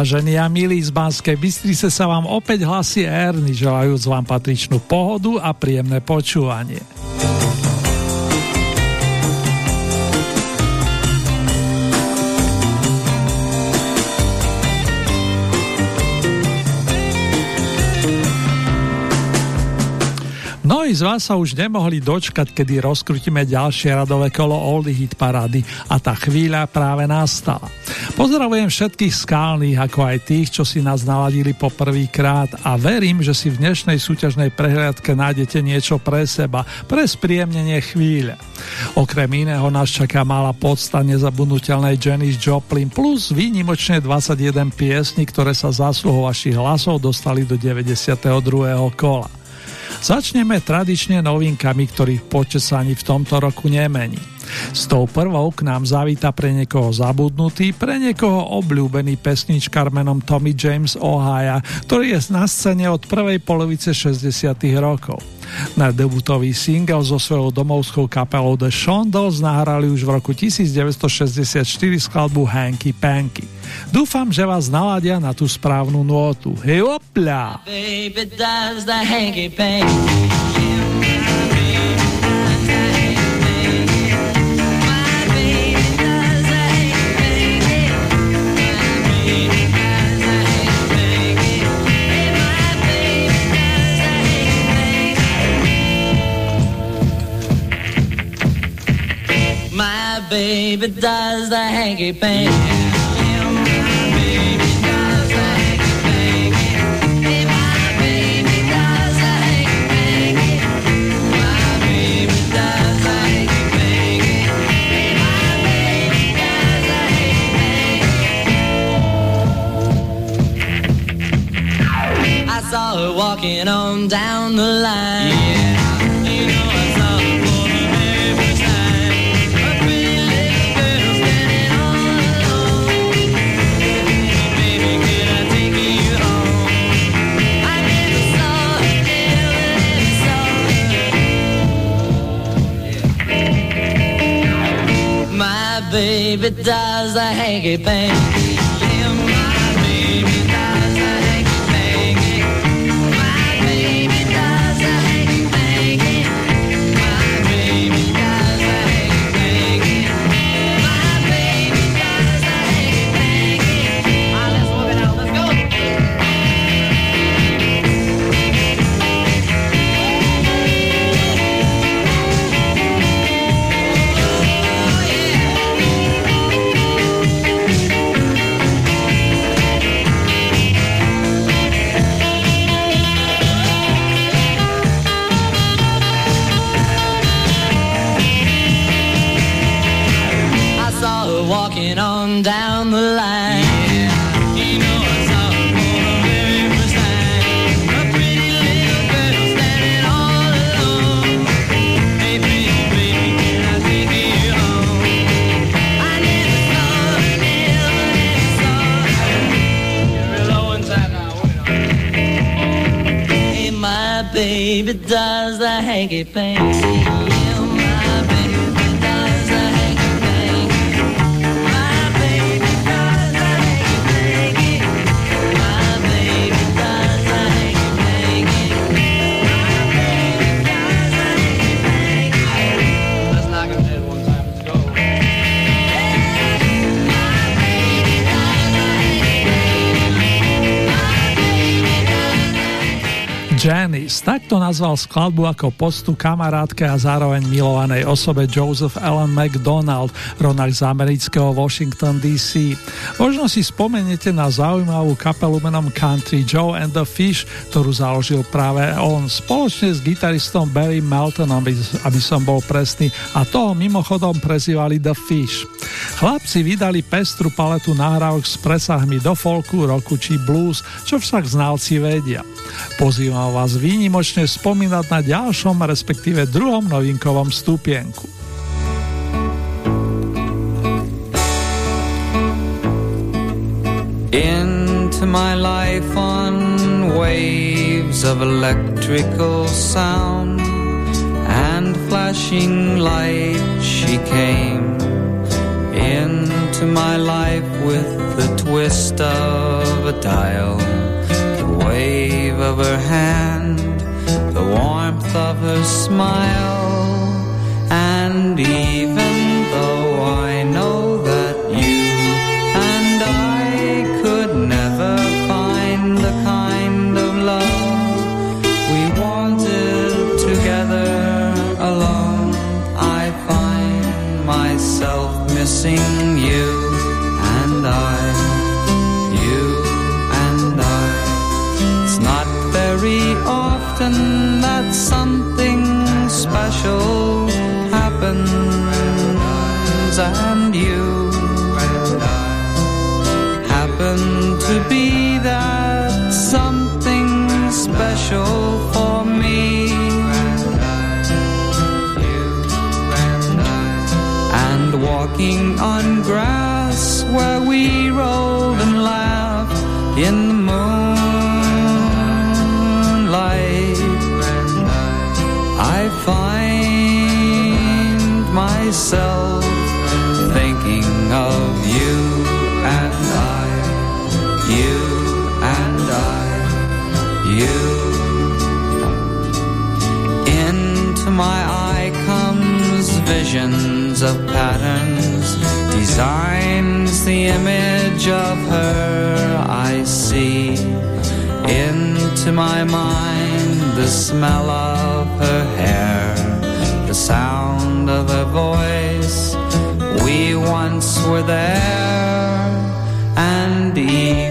Vážení a milí z Banskej Bystrice sa vám opäť hlasí Erny, želajúc vám patričnú pohodu a príjemné počúvanie. Mnohí z vás sa už nemohli dočkať, kedy rozkrutíme ďalšie radové kolo Oldie Hit Parady a tá chvíľa práve nastala. Pozdravujem všetkých skalných, ako aj tých, čo si nás naladili po prvýkrát a verím, že si v dnešnej súťažnej prehliadke nájdete niečo pre seba, pre spríjemnenie chvíľe. Okrem iného nás čaká malá podsta nezabudnutelnej Janis Joplin plus výnimočne 21 piesní, ktoré sa zásluhou vašich hlasov dostali do 92. kola. Začneme tradične novinkami, ktorých počet sa ani v tomto roku nemení. S tou prvou k nám zavíta pre niekoho zabudnutý, pre niekoho obľúbený pesničkar menom Tommy James Ohio, ktorý je na scéne od prvej polovice 60 rokov. Na debutový single so svojou domovskou kapelou The Shondells nahrali už v roku 1964 skladbu Hanky Panky. Dúfam, že vás naladia na tú správnu nôtu. Hej, opľa! Baby does the hanky panky. Baby does the hanky panky. saw her walking on down the line. Yeah, baby does the hanky panky. Does the hanky panky. Janice, takto nazval skladbu ako postu kamarátke a zároveň milovanej osobe Joseph Allen McDonald, ronak z amerického Washington DC. Možno si spomeniete na zaujímavú kapelu menom Country Joe and the Fish, ktorú založil práve on spoločne s gitaristom Barry Meltonom, aby som bol presný, a toho mimochodom prezývali The Fish. Chlapci vydali pestru paletu nahrávok s presahmi do folku, roku či blues, čo však znalci vedia. Pozývam vás výnimočne spomínať na ďalšom, respektíve druhom novinkovom stupienku. Into my life on waves of electrical sound and flashing light she came into my life with the twist of a dial the wave of her hand, of her smile, myself thinking of you and I, you and I, you. Into my eye comes visions of patterns, designs the image of her I see. Into my mind the smell of her hair, sound of her voice. We once were there, and even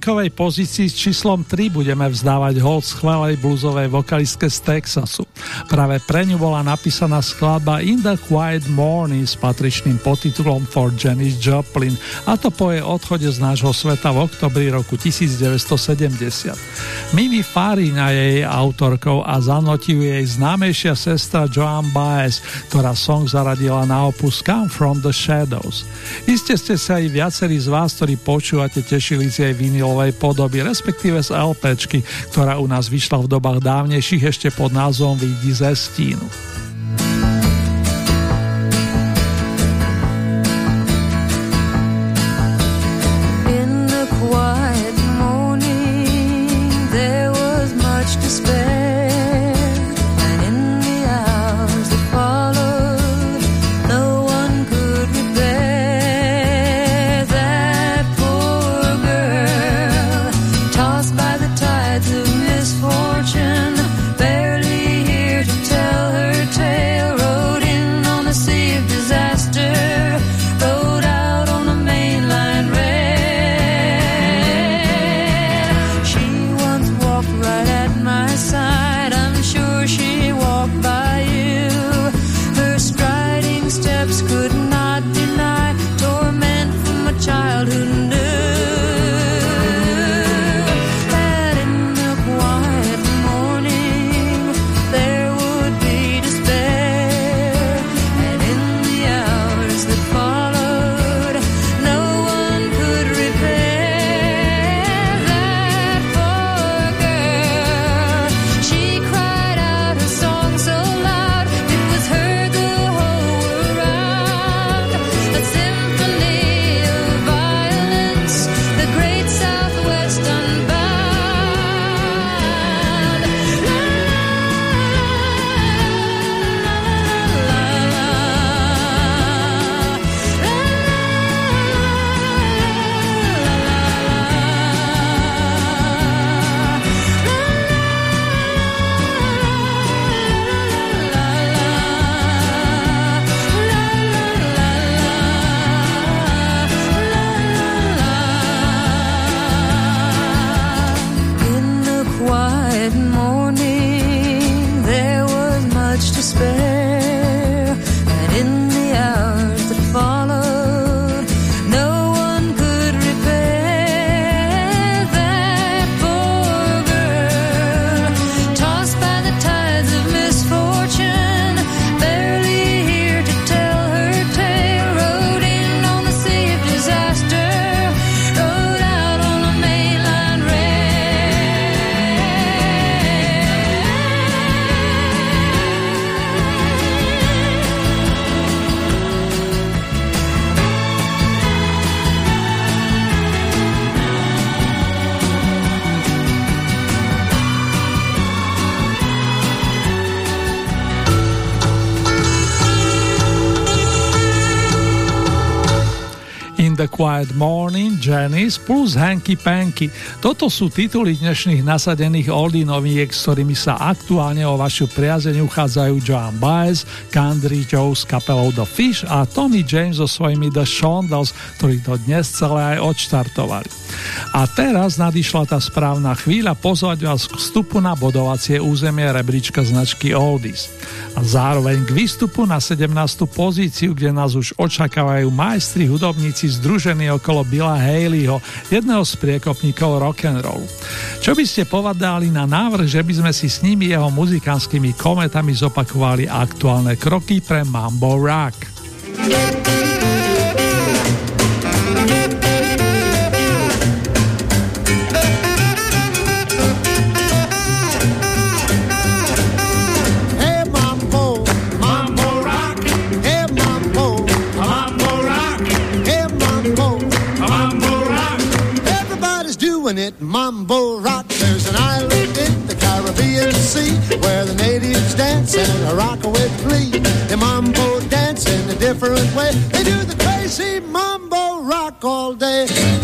Novinkovej pozícii s číslom 3 budeme vzdávať hold schválej bluzovej vokalistke z Texasu. Práve pre ňu bola napísaná skladba In the Quiet Morning s patričným podtitulom For Janis Joplin a to po jej odchode z nášho sveta v oktobri roku 1970. Mimi Farina je jej autorkou a zanotiu jej známejšia sestra Joan Baez, ktorá song zaradila na opus Come From The Shadows. Iste ste sa aj viacerí z vás, ktorí počúvate, tešili z jej vinilovej podoby, respektíve z LPčky, ktorá u nás vyšla v dobách dávnejších ešte pod názvom Vidí за спину. The Quiet Morning, Janice plus Hanky Panky. Toto sú tituly dnešných nasadených oldie noviek, s ktorými sa aktuálne o vašu priazeň uchádzajú Joan Baez, Country Joe s kapelou The Fish a Tommy James so svojimi The Shondells, ktorí to dnes celé aj odštartovali. A teraz nadišla tá správna chvíľa pozvať vás k vstupu na bodovacie územie rebríčka značky Oldies. A zároveň k výstupu na 17. pozíciu, kde nás už očakávajú majstri hudobníci združení okolo Billa Haleyho, jedného z priekopníkov rock'n'rollu. Čo by ste povedali na návrh, že by sme si s nimi jeho muzikánskymi kometami zopakovali aktuálne kroky pre Mambo Rock? Rock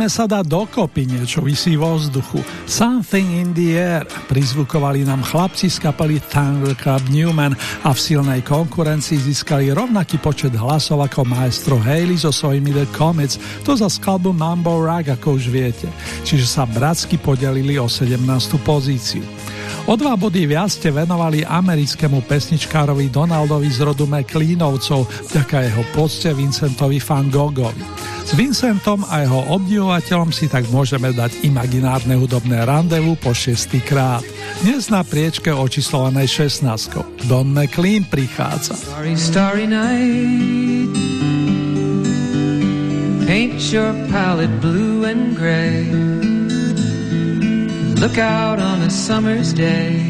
Musíme sa dať dokopy, niečo vysí vo vzduchu. Something in the air prizvukovali nám chlapci z kapely Thunder Club Newman a v silnej konkurencii získali rovnaký počet hlasov ako maestro Haley so svojimi The Comets, to za skalbu Mambo Rag, ako už viete. Čiže sa bratsky podelili o 17. pozíciu. O dva body viac ste venovali americkému pesničkárovi Donaldovi z rodu McLeanovcov vďaka jeho pocte Vincentovi Van Goghovi. S Vincentom a jeho obdivovateľom si tak môžeme dať imaginárne hudobné randevu po šestý krát. Dnes na priečke očíslovanej 16. Don McLean prichádza. Starry, starry night Paint your palette blue and gray Look out on a summer's day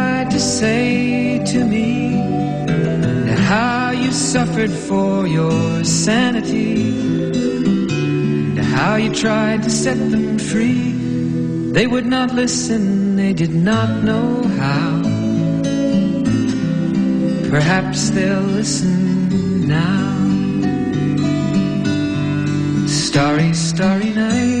say to me, how you suffered for your sanity how you tried to set them free. They would not listen, they did not know how. Perhaps they'll listen now. Starry, starry night.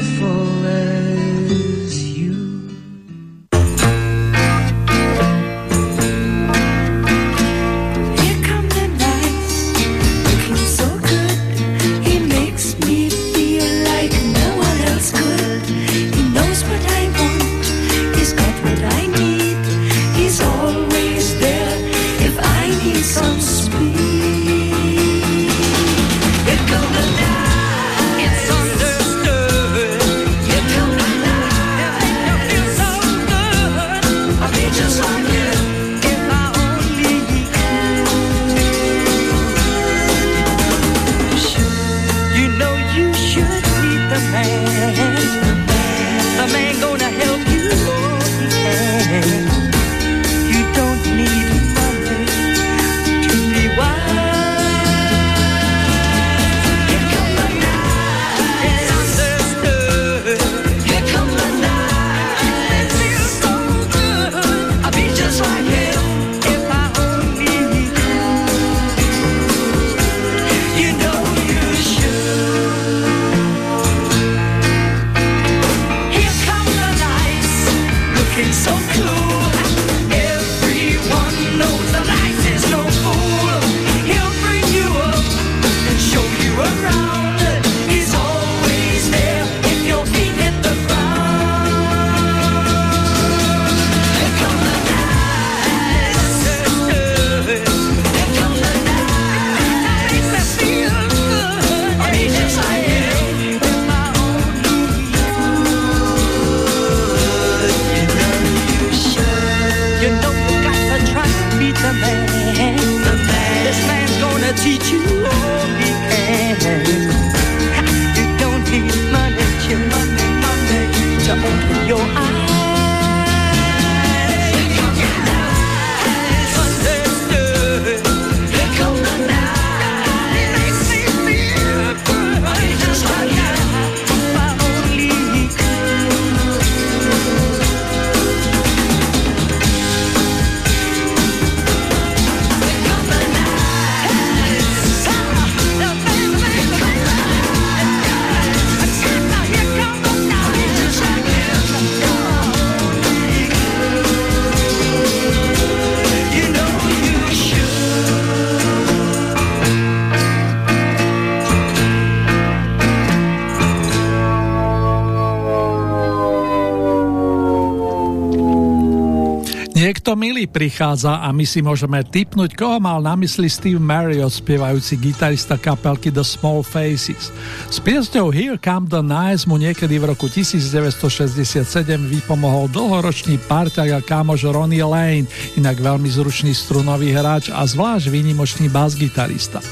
Niekto milý prichádza a my si môžeme typnúť, koho mal na mysli Steve Marriott, spievajúci gitarista kapelky The Small Faces. S piesňou Here Come the Nice mu niekedy v roku 1967 vypomohol dlhoročný parťak a kamož Ronnie Lane, inak veľmi zručný strunový hráč a zvlášť výnimočný bas-gitarista.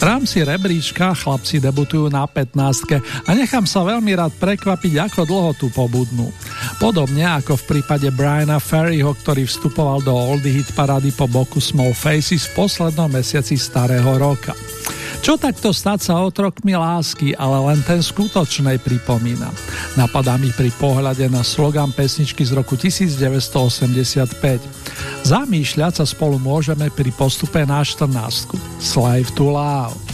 V rámci rebríčka chlapci debutujú na 15 a nechám sa veľmi rád prekvapiť, ako dlho tu pobudnú. Podobne ako v prípade Briana Ferryho, ktorý vstupoval do Oldie Hit parády po boku Small Faces v poslednom mesiaci starého roka. Čo takto stať sa otrokmi lásky, ale len ten skutočnej pripomína. Napadá mi pri pohľade na slogan pesničky z roku 1985. Zamýšľať sa spolu môžeme pri postupe na 14. Slave to Love.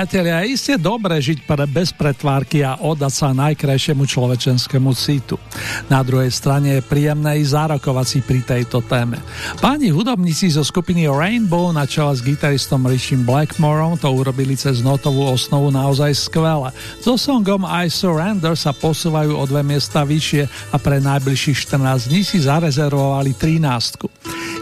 Priatelia, je iste dobre žiť pre bez pretvárky a oddať sa najkrajšiemu človečenskému citu. Na druhej strane je príjemné i zárokovať si pri tejto téme. Páni hudobníci zo skupiny Rainbow na čele s gitaristom Richim Blackmoreom to urobili cez notovú osnovu naozaj skvelé. So songom I Surrender sa posúvajú o dve miesta vyššie a pre najbližších 14 dní si zarezervovali 13.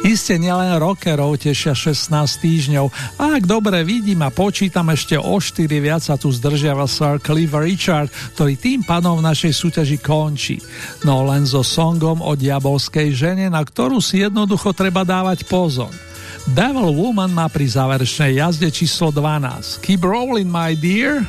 Iste nielen rockerov tešia 16 týždňov a ak dobre vidím a počítam ešte o 4 viac sa tu zdržiava Sir Cliff Richard, ktorý tým pádom v našej súťaži končí. No len so songom o diabolskej žene, na ktorú si jednoducho treba dávať pozor. Devil Woman má pri záverečnej jazde číslo 12. Keep rolling, my dear.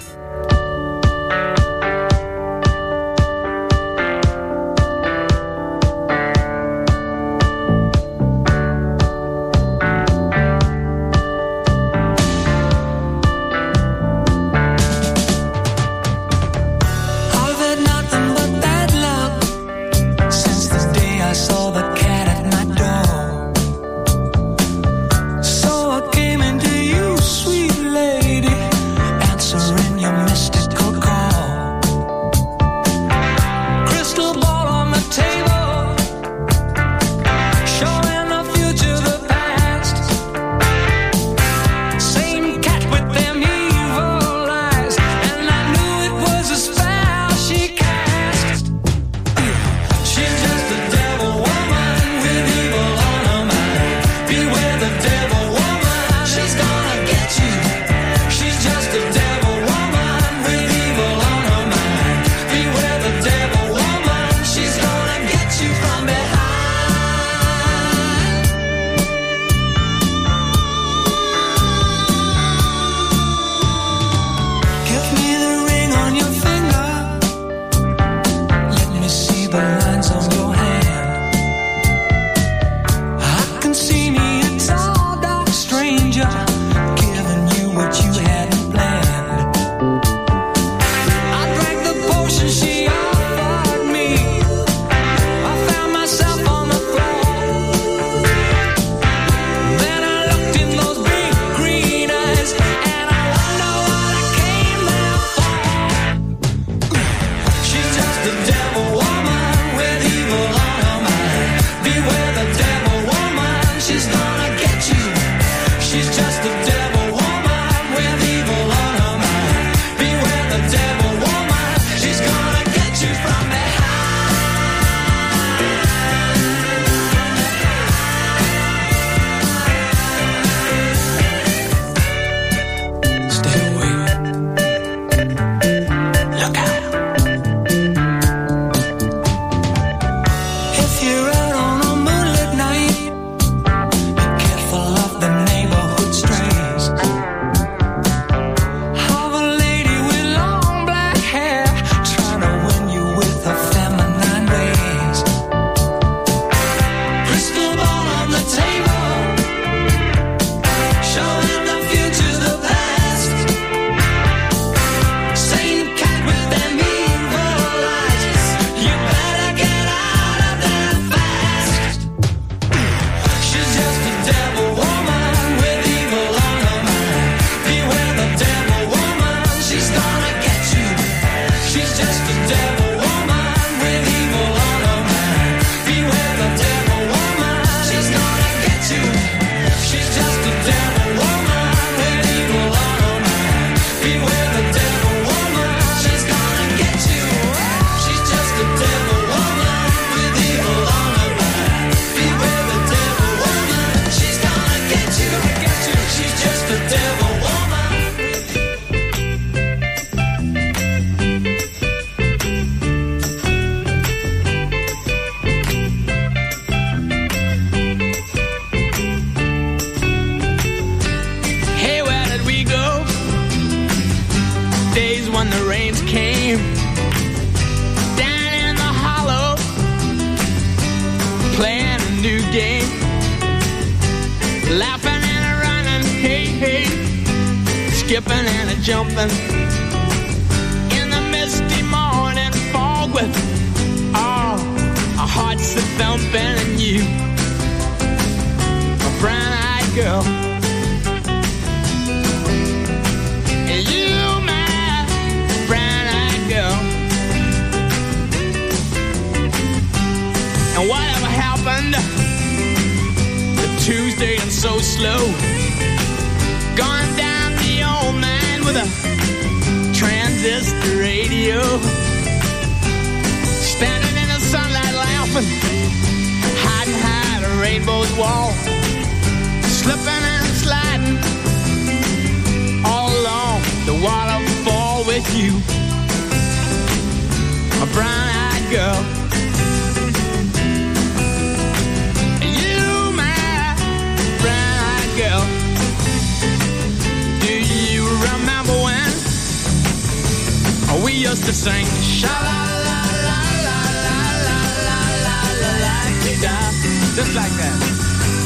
the. you, a brown-eyed girl. And you, my brown-eyed girl. And whatever happened to Tuesday and so slow, gone down the old man with a transistor radio, standing in the sunlight laughing rainbow's wall. Slipping and sliding all along the waterfall with you. A brown eyed girl. You, my brown-eyed girl, do you remember when we used to sing. Sha just like that.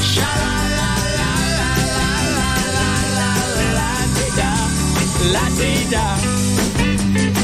Sha la la la la la la la la la da, la da.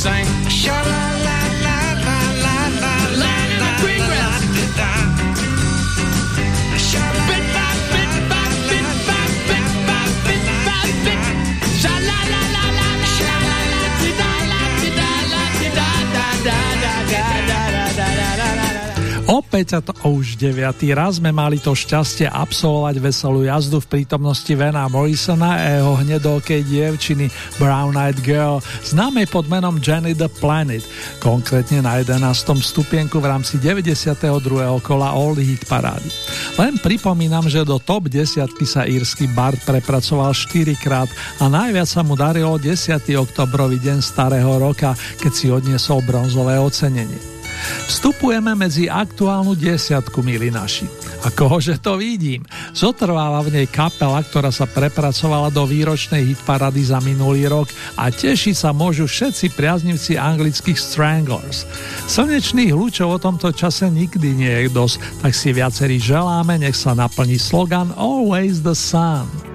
sang. Sha Opäť to už deviatý raz sme mali to šťastie absolvovať veselú jazdu v prítomnosti Vena Morrisona a jeho hnedokej dievčiny Brown Eyed Girl, známej pod menom Jenny the Planet, konkrétne na 11. stupienku v rámci 92. kola All Hit parády. Len pripomínam, že do top 10 sa írsky Bart prepracoval 4 krát a najviac sa mu darilo 10. oktobrový deň starého roka, keď si odniesol bronzové ocenenie. Vstupujeme medzi aktuálnu desiatku, milí naši. A kohože to vidím? Zotrváva v nej kapela, ktorá sa prepracovala do výročnej hitparady za minulý rok a teší sa môžu všetci priaznivci anglických Stranglers. Slnečných lúčov o tomto čase nikdy nie je dosť, tak si viacerí želáme, nech sa naplní slogan always the sun.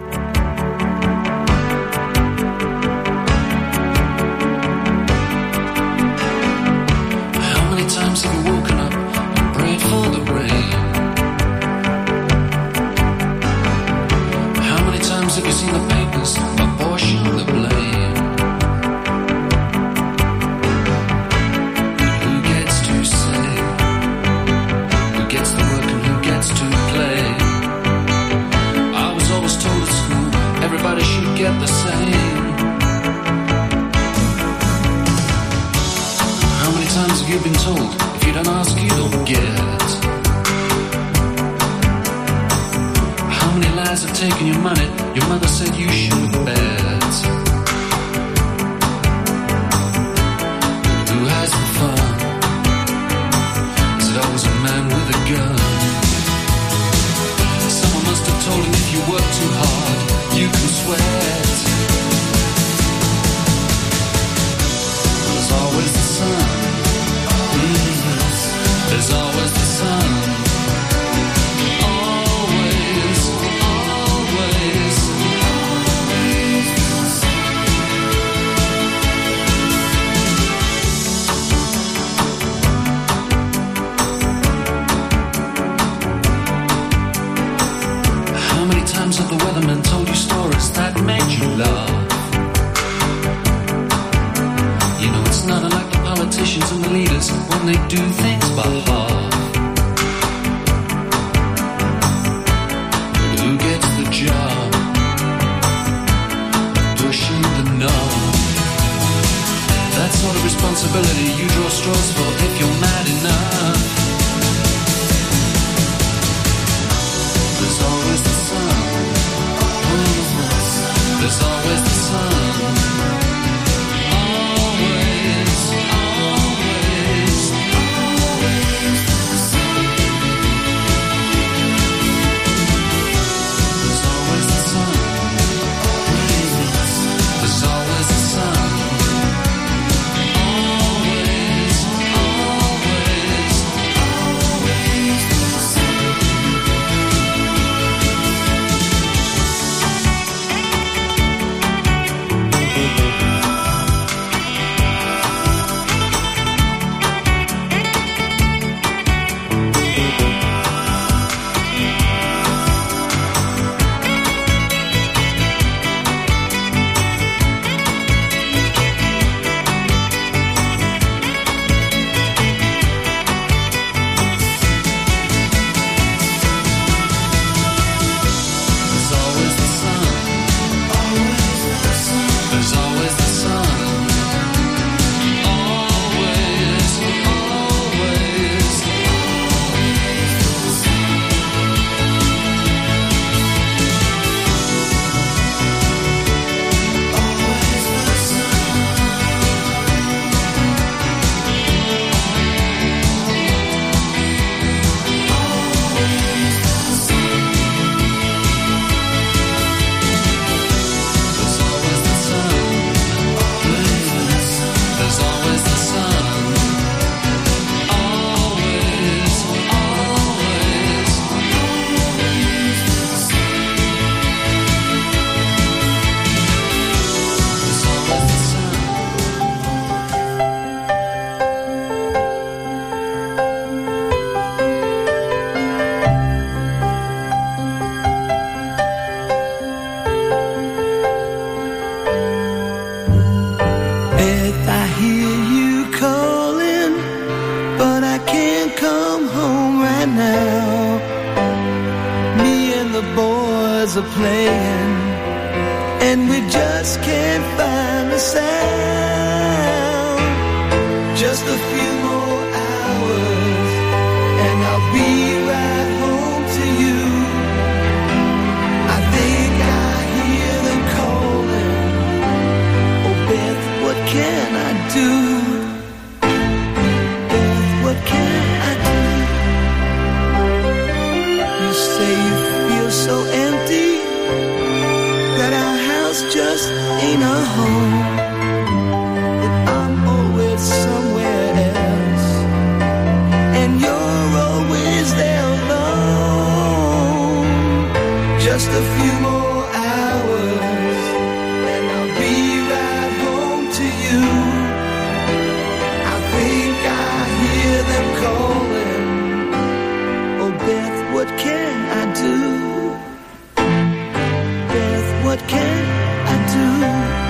Can I do?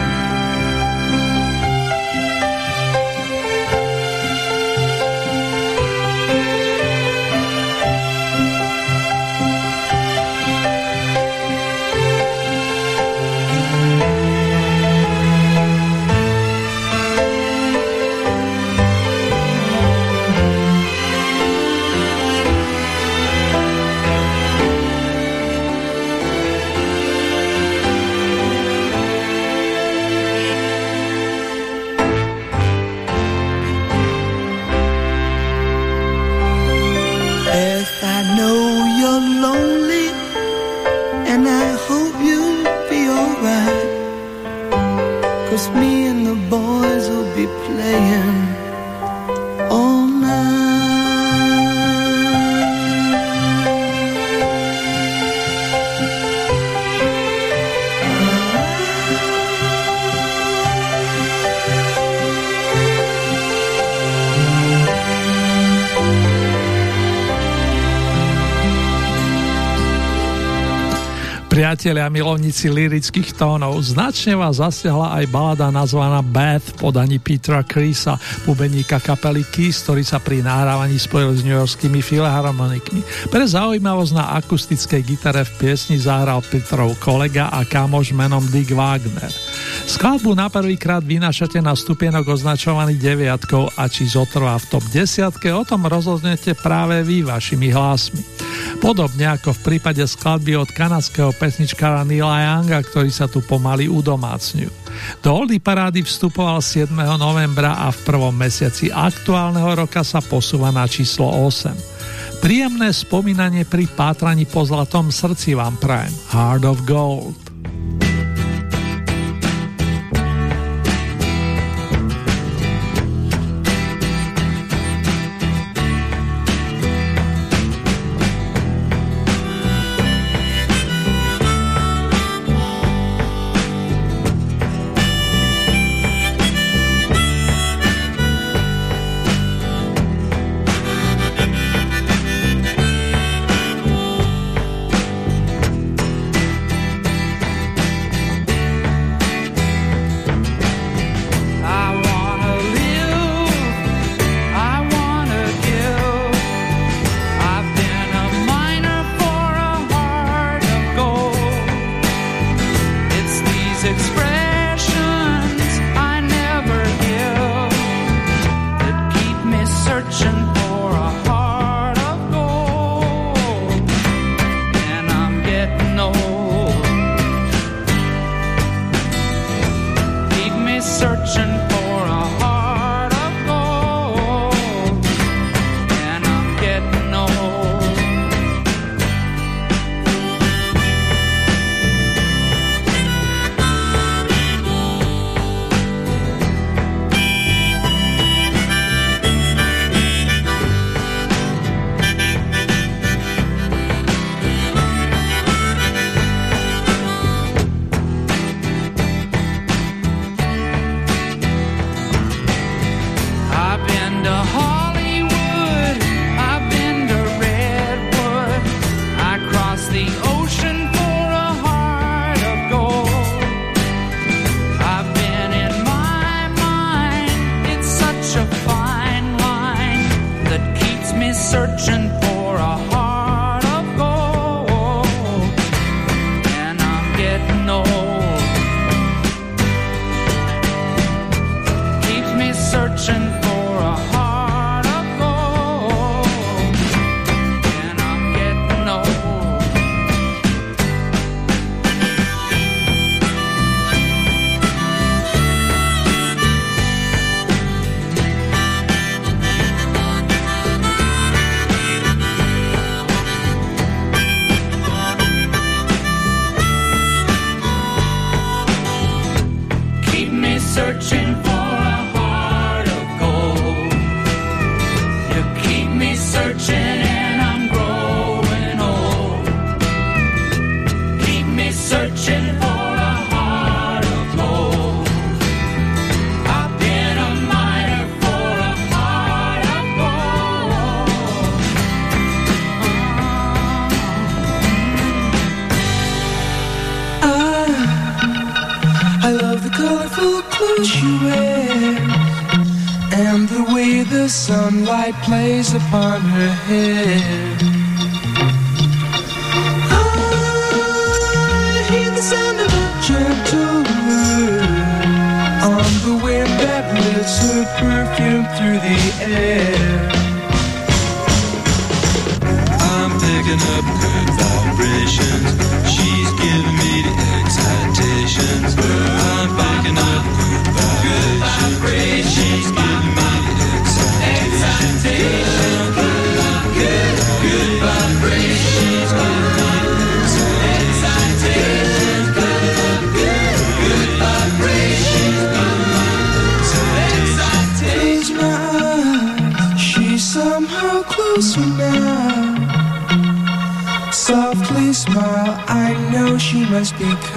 Priatelia, milovníci lirických tónov, značne vás zasiahla aj balada nazvaná Beth podaní Petra Krisa, bubeníka kapely Kiss, ktorý sa pri nahrávaní spojil s newyorskými filharmonikmi. Pre zaujímavosť na akustickej gitare v piesni zahral Petrov kolega a kamoš menom Dick Wagner. Skladbu na prvýkrát vynášate na stupienok označovaný deviatkou a či zotrvá v top desiatke, o tom rozhodnete práve vy vašimi hlasmi. Podobne ako v prípade skladby od kanadského pesničkára Nila Younga, ktorý sa tu pomaly udomácňujú. Do Oldy parády vstupoval 7. novembra a v prvom mesiaci aktuálneho roka sa posúva na číslo 8. Príjemné spomínanie pri pátraní po zlatom srdci vám prajem. Heart of Gold. light plays upon her head.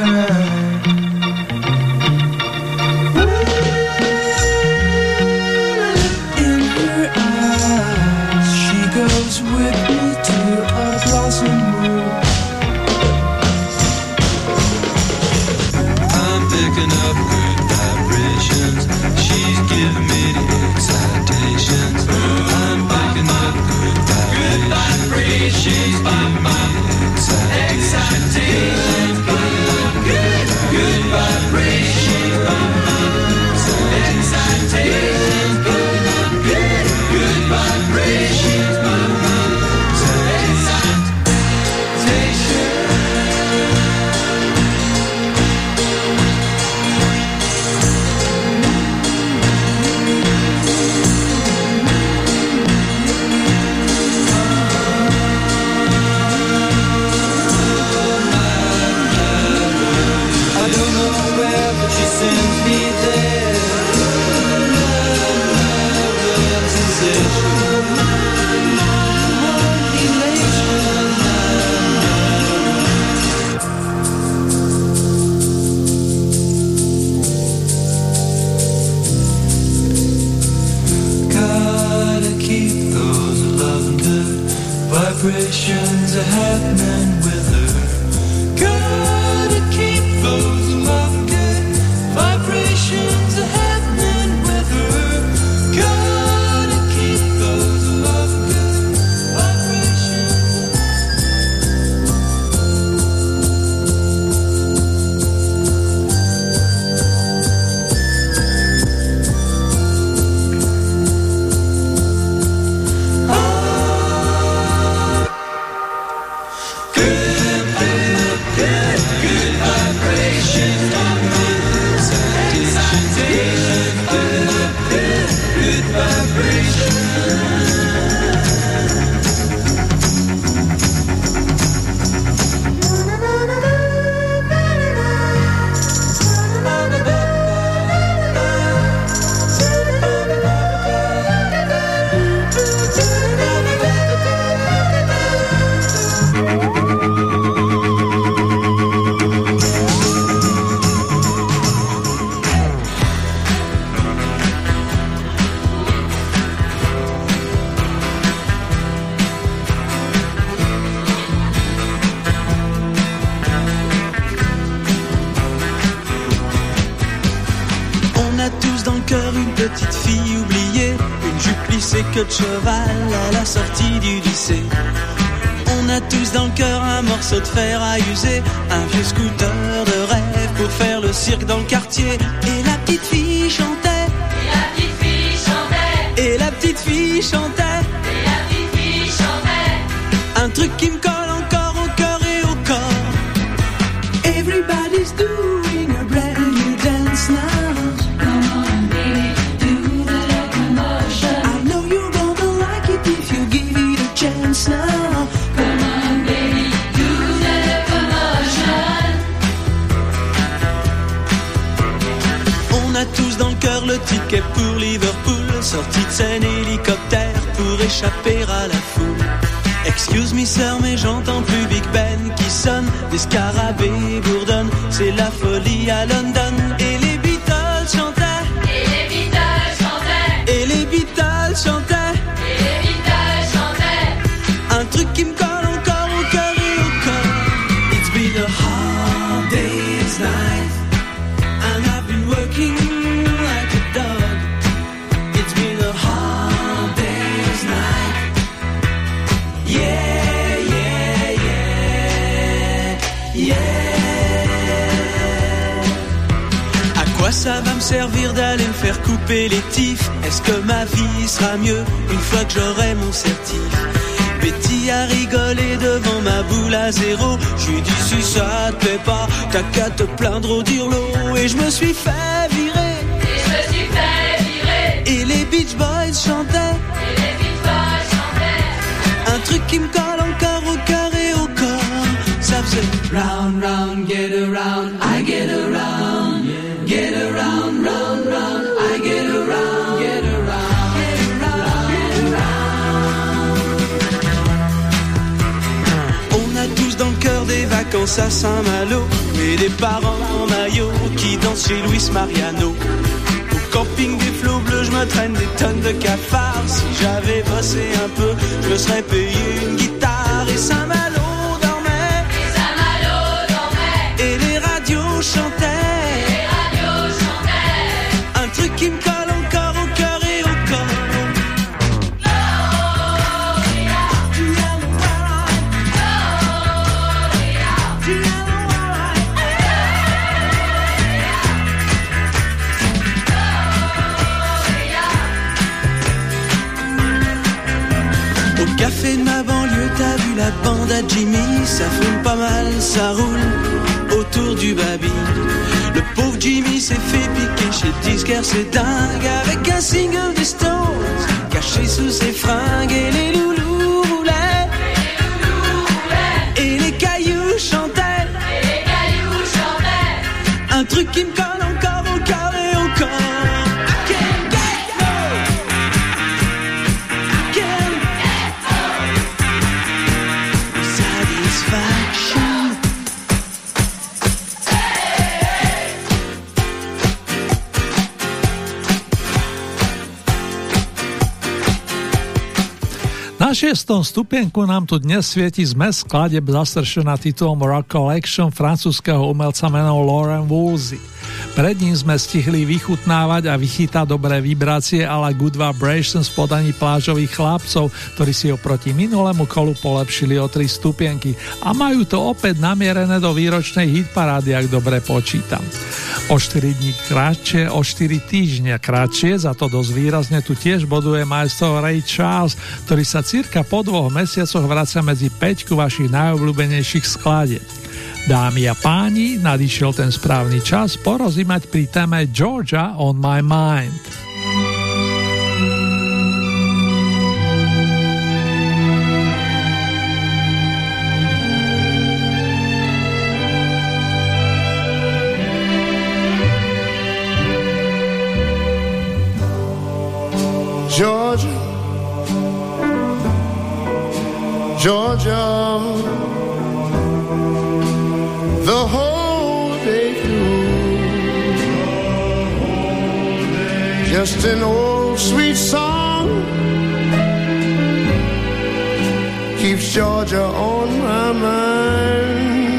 Uh, cheval à la sortie du lycée. On a tous dans le cœur un morceau de fer à user, un vieux scooter de rêve pour faire le cirque dans le quartier. Et la petite fille chantait. Et la petite fille chantait. Et la petite fille chantait. Et la petite fille chantait. Un truc qui me colle ticket pour Liverpool, sortie de scène hélicoptère pour échapper à la foule. Excuse me sœur mais j'entends plus Big Ben qui sonne, des scarabées bourdonnent, c'est la folie à London couper les tifs Est-ce que ma vie sera mieux une fois que j'aurai mon certif? Betty a rigolé devant ma boule à zéro. Je lui dis si ça te plaît pas T'as qu'à te plaindre au dirlo. Et je me suis fait virer. Et je me suis fait virer, Et les Beach Boys chantaient. Et les Beatles chantaient. Un truc qui me colle encore au cœur et au corps. Ça faisait Round, round, get around. I get around des vacances à Saint-Malo. Et des parents en maillot qui dansent chez Luis Mariano. Au camping des flots bleus, je me traîne des tonnes de cafards. Si j'avais bossé un peu, je me serais payé une guitare. Et Saint-Malo dormait. Et Saint-Malo dormait, et les radios chantaient De ma banlieue, t'as vu la bande à Jimmy Ça fume pas mal, ça roule autour du baby Le pauvre Jimmy s'est fait piquer chez disquaire, c'est dingue Avec un single Stones Caché sous ses fringues Et les loulous roulaient Et les cailloux chantaient Et les cailloux chantaient. Un truc qui me Na šiestom stupienku nám tu dnes svieti zmes skladeb zastršená titulom Rock Collection francúzského umelca menom Lauren Woolsey. Pred ním sme stihli vychutnávať a vychytať dobré vibrácie a la Good Vibrations v podaní plážových chlapcov, ktorí si oproti minulému kolu polepšili o 3 stupienky a majú to opäť namierené do výročnej hitparády, ak dobre počítam. O 4 dní kratšie, o 4 týždňa kratšie, za to dosť výrazne tu tiež boduje majstro Ray Charles, ktorý sa cirka po dvoch mesiacoch vracia medzi 5 vašich najobľúbenejších skladieb. Dámy a páni, nadišiel ten správny čas porozímať pri téme Georgia on my mind. Georgia, Georgia, the whole day through. Just an old sweet song keeps Georgia on my mind.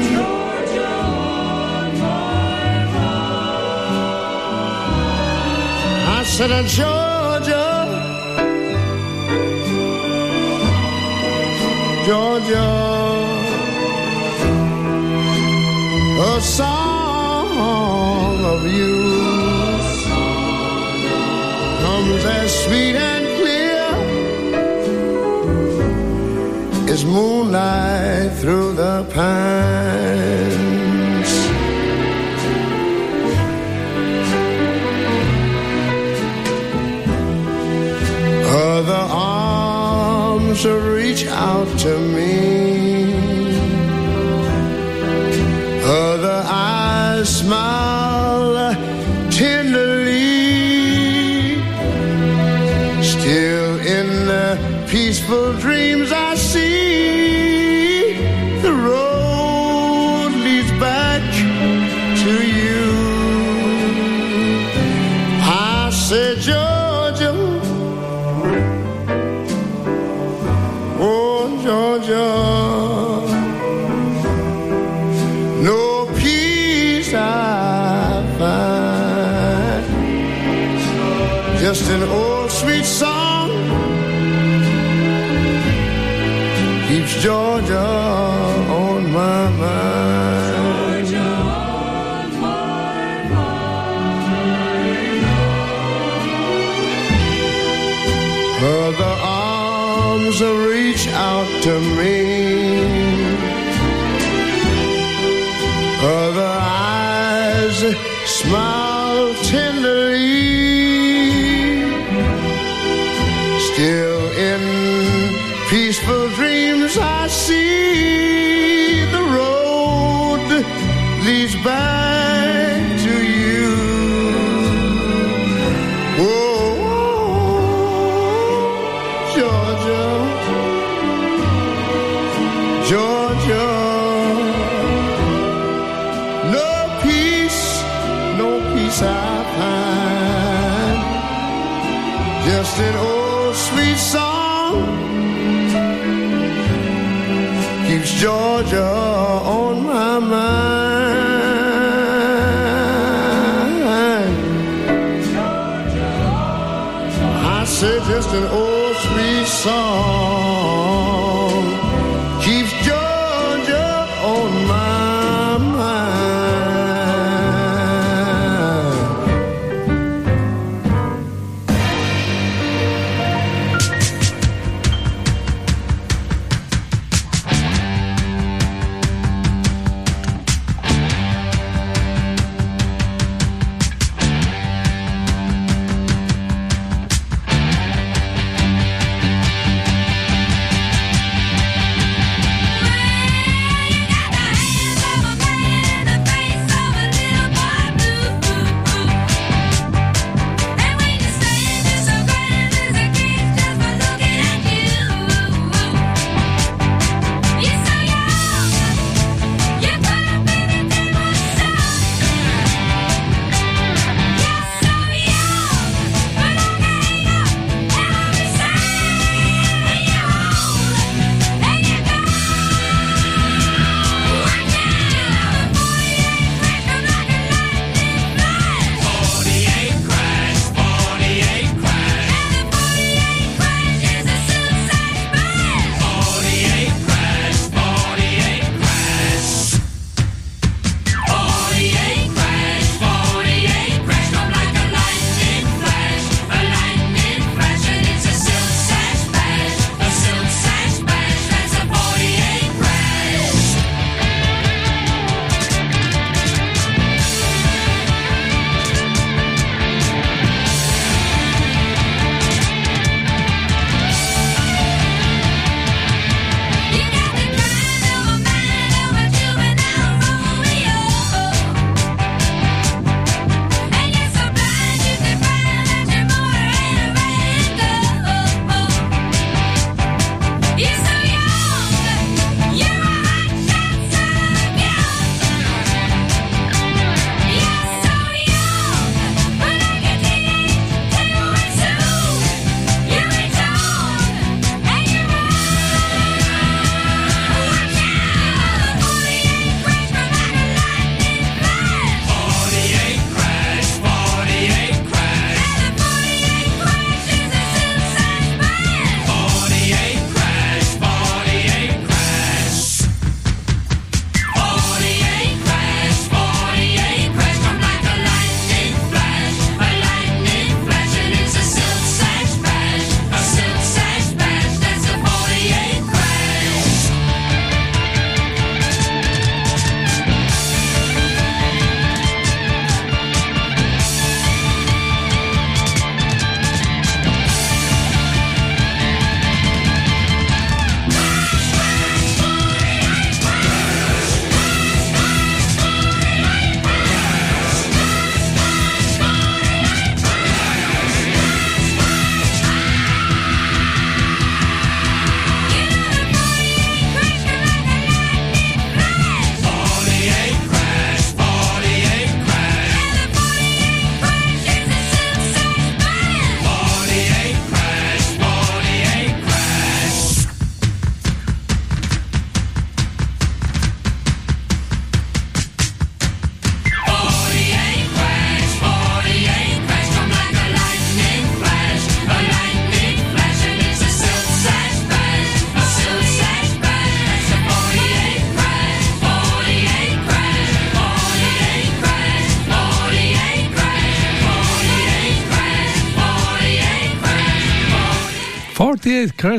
I said, uh, Georgia, Georgia, song of you comes as sweet and clear as moonlight through the pines. Other arms reach out to me.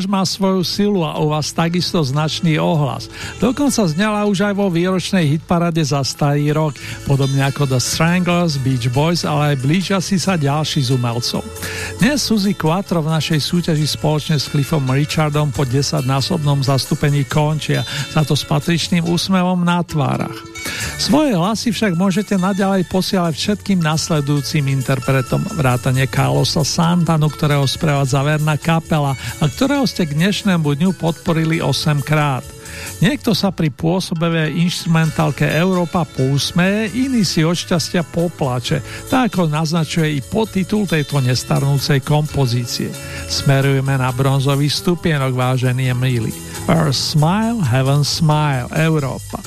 48 Crash má svoju silu a u vás takisto značný ohlas. Dokonca znela už aj vo výročnej hitparade za starý rok, podobne ako The Stranglers, Beach Boys, ale aj blížia si sa ďalší z umelcov. Dnes Suzy Quattro v našej súťaži spoločne s Cliffom Richardom po 10-násobnom zastúpení končia, za to s patričným úsmevom na tvárach. Svoje hlasy však môžete naďalej posielať všetkým nasledujúcim interpretom, vrátane Carlosa Santanu, ktorého sprevádza verná kapela a ktorého ste k dnešnému dňu podporili 8 krát. Niekto sa pri pôsobevej instrumentálke Európa pousmeje, iný si od šťastia poplače, tak ako naznačuje i podtitul tejto nestarnúcej kompozície. Smerujeme na bronzový stupienok, vážení a milí. Earth Smile, Heaven Smile, Európa.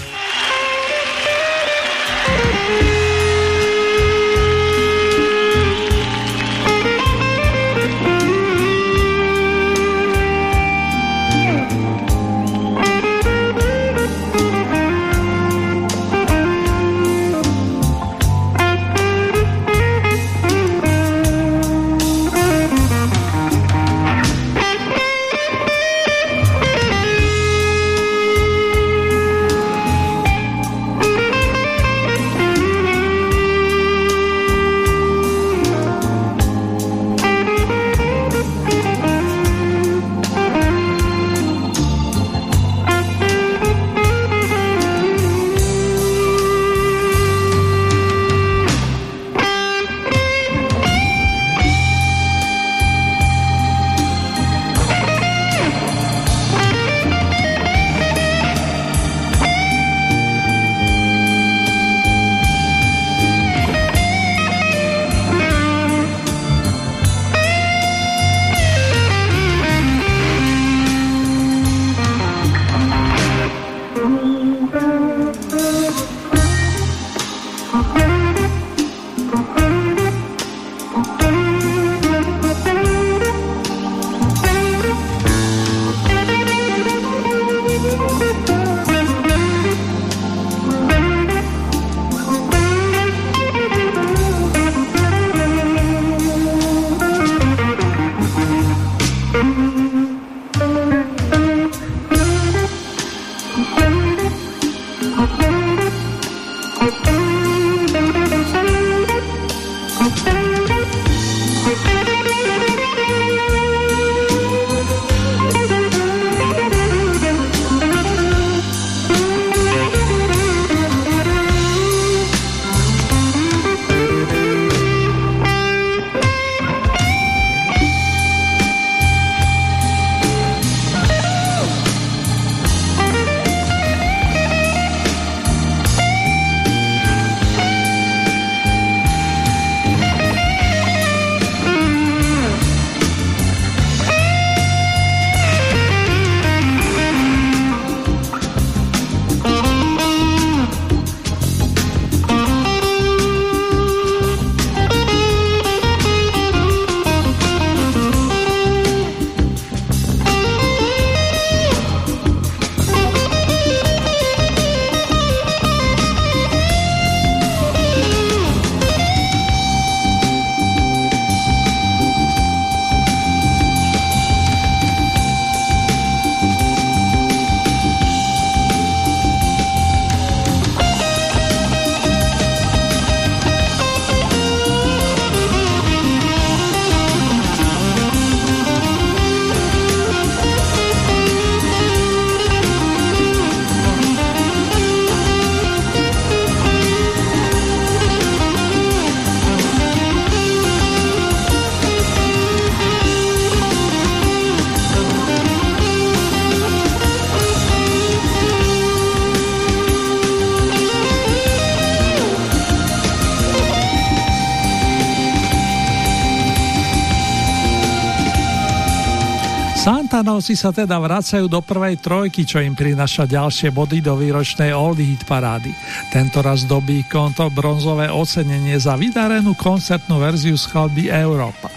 Santanovci sa teda vracajú do prvej trojky, čo im prináša ďalšie body do výročnej Old Hit parády. Tento raz dobí konto bronzové ocenenie za vydarenú koncertnú verziu skladby Európa.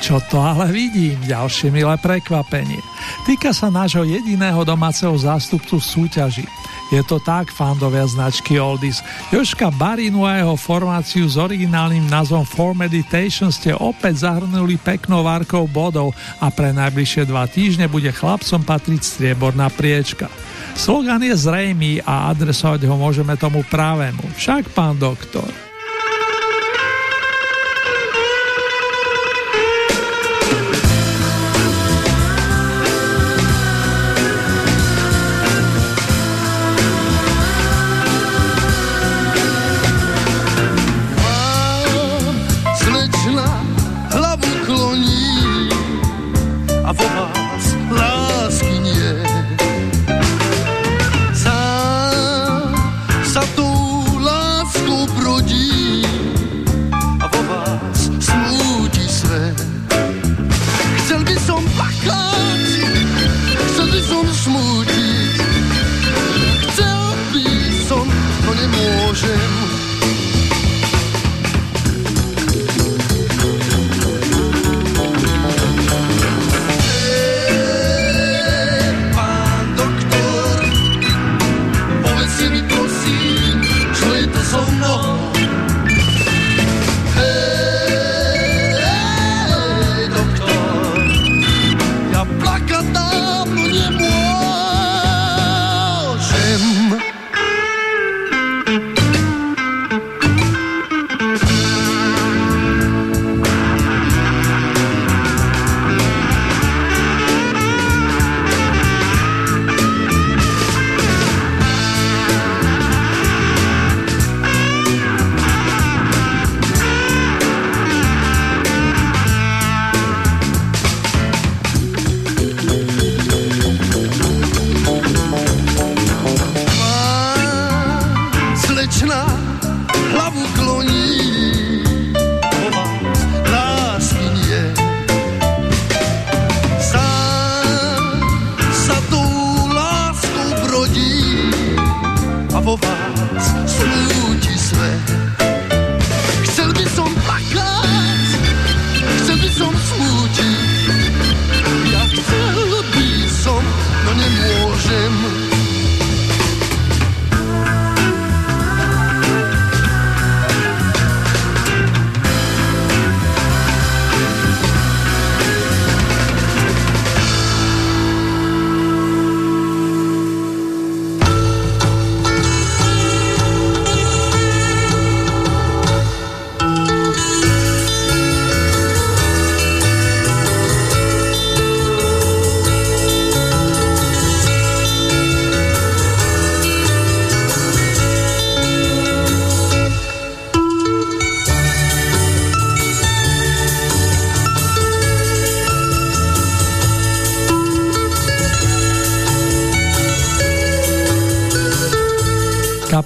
Čo to ale vidím, ďalšie milé prekvapenie. Týka sa nášho jediného domáceho zástupcu súťaži. Je to tak, fandovia značky Oldies. Joška Barinu a jeho formáciu s originálnym názvom For Meditation ste opäť zahrnuli peknou várkou bodov a pre najbližšie dva týždne bude chlapcom patriť strieborná priečka. Slogan je zrejmý a adresovať ho môžeme tomu právému. Však, pán doktor.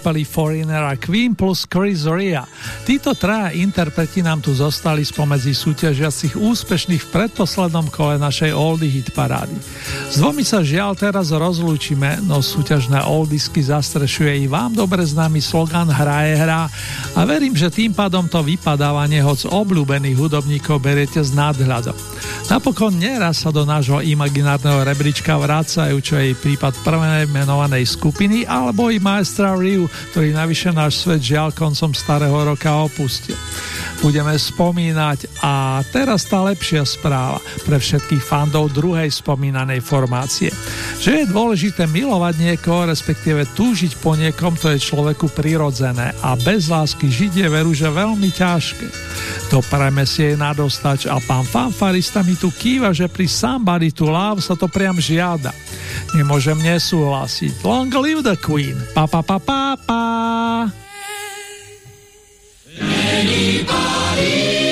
Kapely Foreigner a Queen plus Chris Ria. Títo traja interpreti nám tu zostali spomedzi súťažiacich úspešných v predposlednom kole našej Oldie hit parády. S dvomi sa žiaľ teraz rozlúčime, no súťažné oldisky zastrešuje i vám dobre známy slogan Hra je hra a verím, že tým pádom to vypadávanie hoc obľúbených hudobníkov beriete s nadhľadom. Napokon neraz sa do nášho imaginárneho rebríčka vrácajú, čo je prípad prvej menovanej skupiny, alebo i maestra Ryu, ktorý navyše náš svet žiaľ koncom starého roka opustil. Budeme spomínať a teraz tá lepšia správa pre všetkých fandov druhej spomínanej formácie. Že je dôležité milovať niekoho, respektíve túžiť po niekom, to je človeku prirodzené a bez lásky žiť je veru, že veľmi ťažké. Doprajme si jej nadostač a pán fanfarista mi tu kýva, že pri Somebody to Love sa to priam žiada. Nemôžem nesúhlasiť. Long live the Queen. Pa pa pa pa pa. anybody.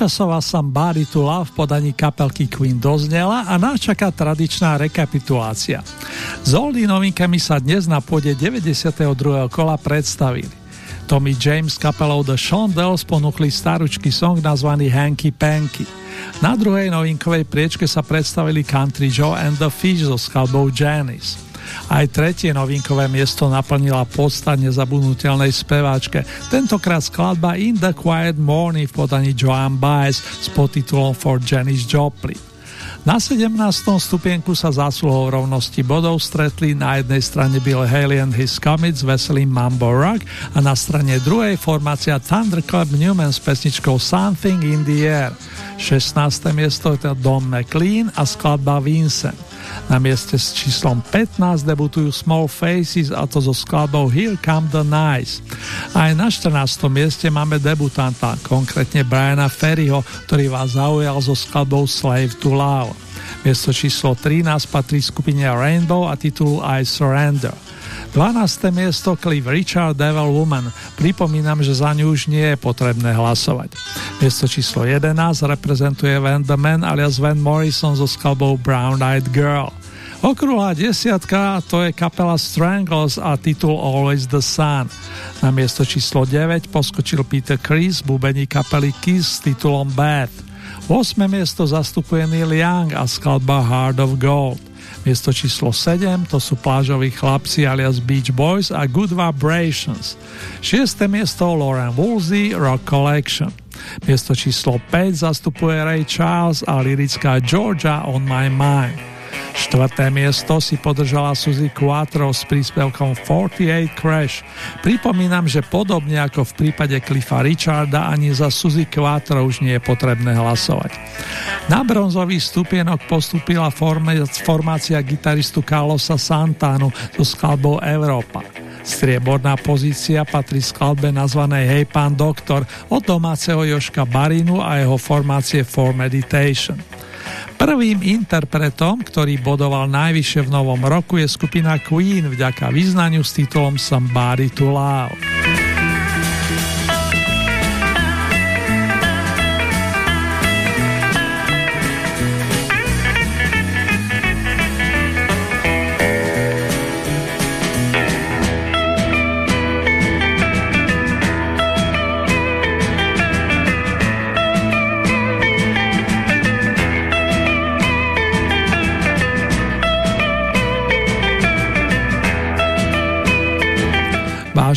nadčasová Somebody to Love v podaní kapelky Queen doznela a nás tradičná rekapitulácia. S oldy novinkami sa dnes na pôde 92. kola predstavili. Tommy James s kapelou The Shondells ponúkli staručký song nazvaný Hanky Panky. Na druhej novinkovej priečke sa predstavili Country Joe and the Fish so skladbou Janice. Aj tretie novinkové miesto naplnila podsta nezabudnutelnej speváčke. Tentokrát skladba In the Quiet Morning v podaní Joan Baez s podtitulom For Janis Joplin. Na 17. stupienku sa zásluhou rovnosti bodov stretli na jednej strane Bill Haley and his Comets s veselým Mambo Rock a na strane druhej formácia Thunderclap Newman s pesničkou Something in the Air. 16. miesto je Don McLean a skladba Vincent. Na mieste s číslom 15 debutujú Small Faces a to so skladbou Here Come the Nice. Aj na 14. mieste máme debutanta, konkrétne Briana Ferryho, ktorý vás zaujal so skladbou Slave to Love. Miesto číslo 13 patrí skupine Rainbow a titulu I Surrender. 12. miesto Cliff Richard Devil Woman. Pripomínam, že za ňu už nie je potrebné hlasovať. Miesto číslo 11 reprezentuje Van the Man alias Van Morrison so skladbou Brown Eyed Girl. Okrúhla desiatka to je kapela Strangles a titul Always the Sun. Na miesto číslo 9 poskočil Peter Chris, bubení kapely Kiss s titulom Bad. 8. miesto zastupuje Neil Young a skladba Heart of Gold. Miesto číslo 7 to sú plážoví chlapci alias Beach Boys a Good Vibrations. 6. miesto Lauren Woolsey Rock Collection. Miesto číslo 5 zastupuje Ray Charles a lirická Georgia On My Mind. Štvrté miesto si podržala Suzy Quattro s príspevkom 48 Crash. Pripomínam, že podobne ako v prípade Cliffa Richarda ani za Suzy Quattro už nie je potrebné hlasovať. Na bronzový stupienok postupila formácia gitaristu Carlosa Santanu so skladbou Európa. Strieborná pozícia patrí skladbe nazvanej Hej pán doktor od domáceho Joška Barinu a jeho formácie For Meditation. Prvým interpretom, ktorý bodoval najvyššie v novom roku je skupina Queen vďaka význaniu s titulom Somebody to Love.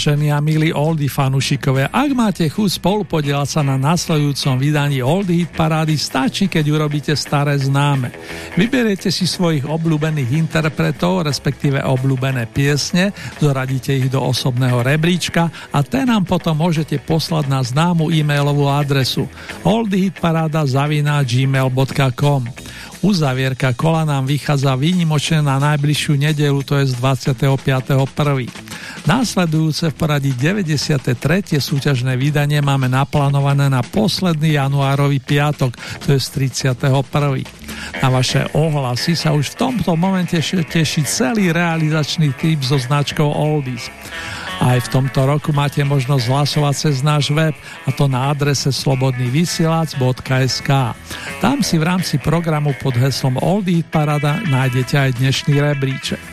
Vážení a milí oldy fanúšikovia, ak máte chuť spolupodielať sa na nasledujúcom vydaní Oldy Hit Parády, stačí, keď urobíte staré známe. Vyberiete si svojich obľúbených interpretov, respektíve obľúbené piesne, zoradíte ich do osobného rebríčka a ten nám potom môžete poslať na známu e-mailovú adresu oldyhitparada.gmail.com Uzavierka kola nám vychádza výnimočne na najbližšiu nedelu, to je z 25.1. Následujúce v poradí 93. súťažné vydanie máme naplánované na posledný januárový piatok, to je z 31. Na vaše ohlasy sa už v tomto momente teší celý realizačný typ so značkou Oldies. Aj v tomto roku máte možnosť hlasovať cez náš web a to na adrese slobodnývysielac.sk. Tam si v rámci programu pod heslom Oldie Parada nájdete aj dnešný rebríček.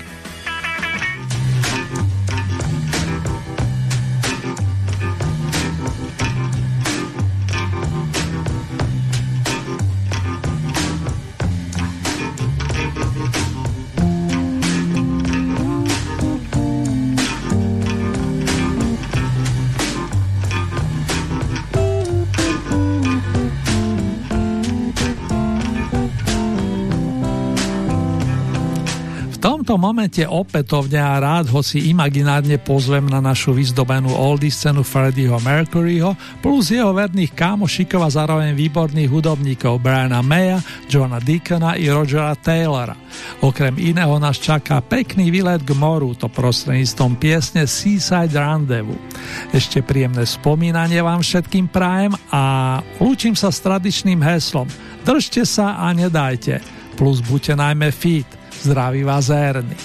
Momente opätovne a rád ho si imaginárne pozvem na našu vyzdobenú oldie scénu Freddieho Mercuryho plus jeho verných kámošikov a zároveň výborných hudobníkov Briana Maya, Johna Deacona i Rogera Taylora. Okrem iného nás čaká pekný výlet k moru, to prostredníctvom piesne Seaside Rendezvous. Ešte príjemné spomínanie vám všetkým prajem a lúčim sa s tradičným heslom Držte sa a nedajte, plus buďte najmä fit. Zdraví vás Erny.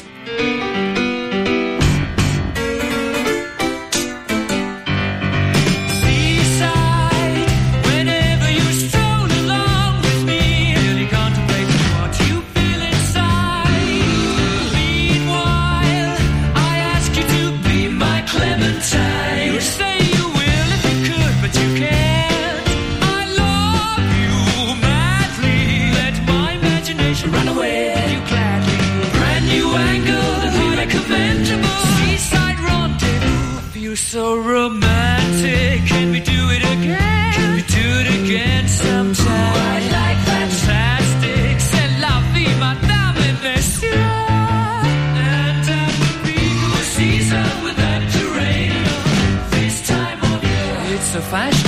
flash